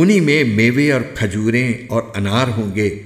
उन्हीं में मेवे और खजूरें और अनार होंगे।